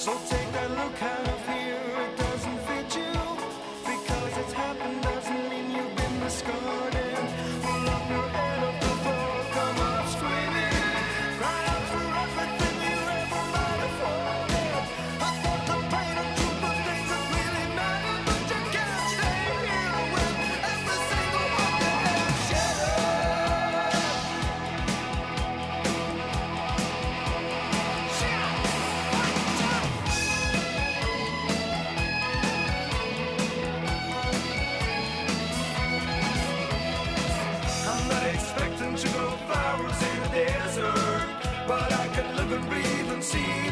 So take that look out of here, and breathe and see.